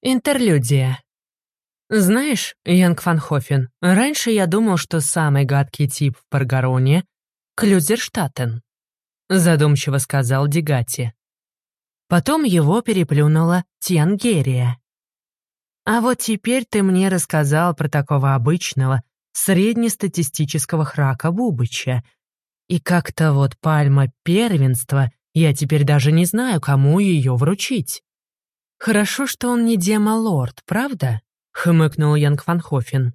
Интерлюдия. Знаешь, Янг Фанхофен, раньше я думал, что самый гадкий тип в Паргароне — Клюзерштаттен. Задумчиво сказал Дегати. Потом его переплюнула Тиангерия. А вот теперь ты мне рассказал про такого обычного, среднестатистического храка Бубыча. И как-то вот пальма первенства, я теперь даже не знаю, кому ее вручить. «Хорошо, что он не демалорд, правда?» — хмыкнул Янг Фанхофен.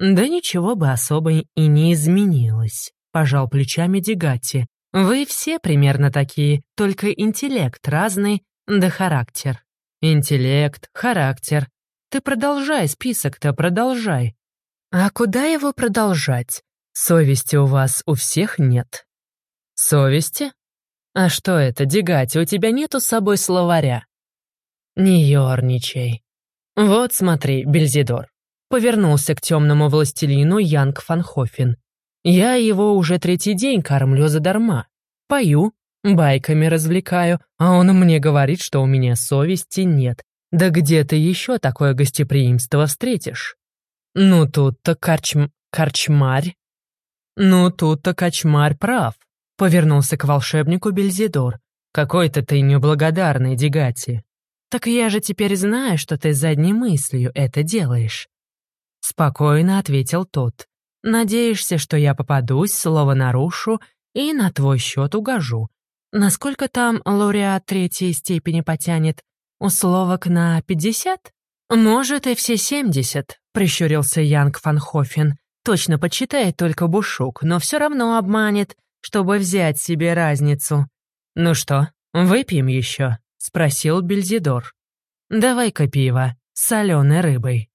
«Да ничего бы особо и не изменилось», — пожал плечами Дегати. «Вы все примерно такие, только интеллект разный, да характер». «Интеллект, характер. Ты продолжай список-то, продолжай». «А куда его продолжать? Совести у вас у всех нет». «Совести? А что это, Дегати, у тебя нету с собой словаря?» «Не ерничай. Вот смотри, Бельзидор». Повернулся к темному властелину Янг Фанхофен. «Я его уже третий день кормлю задарма. Пою, байками развлекаю, а он мне говорит, что у меня совести нет. Да где ты еще такое гостеприимство встретишь? Ну тут-то корчм... корчмарь. Ну тут-то кочмарь прав. Повернулся к волшебнику Бельзидор. Какой-то ты неблагодарный, Дегати. «Так я же теперь знаю, что ты задней мыслью это делаешь». Спокойно ответил тот. «Надеешься, что я попадусь, слово нарушу и на твой счет угожу. Насколько там лауреат третьей степени потянет? Условок на пятьдесят? Может, и все семьдесят», — прищурился Янг Фанхофен. «Точно подсчитает только Бушук, но все равно обманет, чтобы взять себе разницу. Ну что, выпьем еще?» — спросил Бельзидор. «Давай-ка пиво соленой рыбой».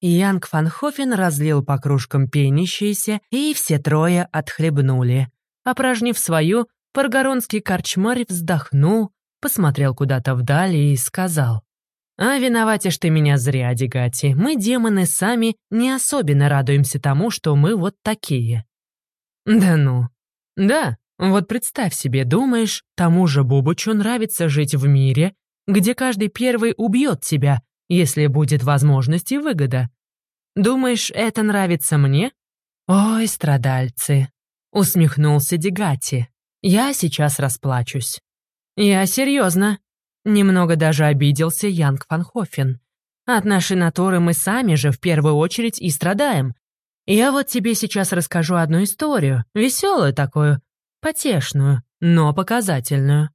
Янг Фанхофен разлил по кружкам пенящиеся, и все трое отхлебнули. Опражнив свою, паргоронский корчмарь вздохнул, посмотрел куда-то вдаль и сказал. «А виноватишь ты меня зря, Дегати. Мы, демоны, сами не особенно радуемся тому, что мы вот такие». «Да ну». «Да, вот представь себе, думаешь, тому же Бубучу нравится жить в мире, где каждый первый убьет тебя, если будет возможность и выгода. Думаешь, это нравится мне? Ой, страдальцы, усмехнулся Дегати. Я сейчас расплачусь. Я серьезно. Немного даже обиделся Янг Фанхофен. От нашей натуры мы сами же в первую очередь и страдаем. Я вот тебе сейчас расскажу одну историю, веселую такую, Потешную, но показательную.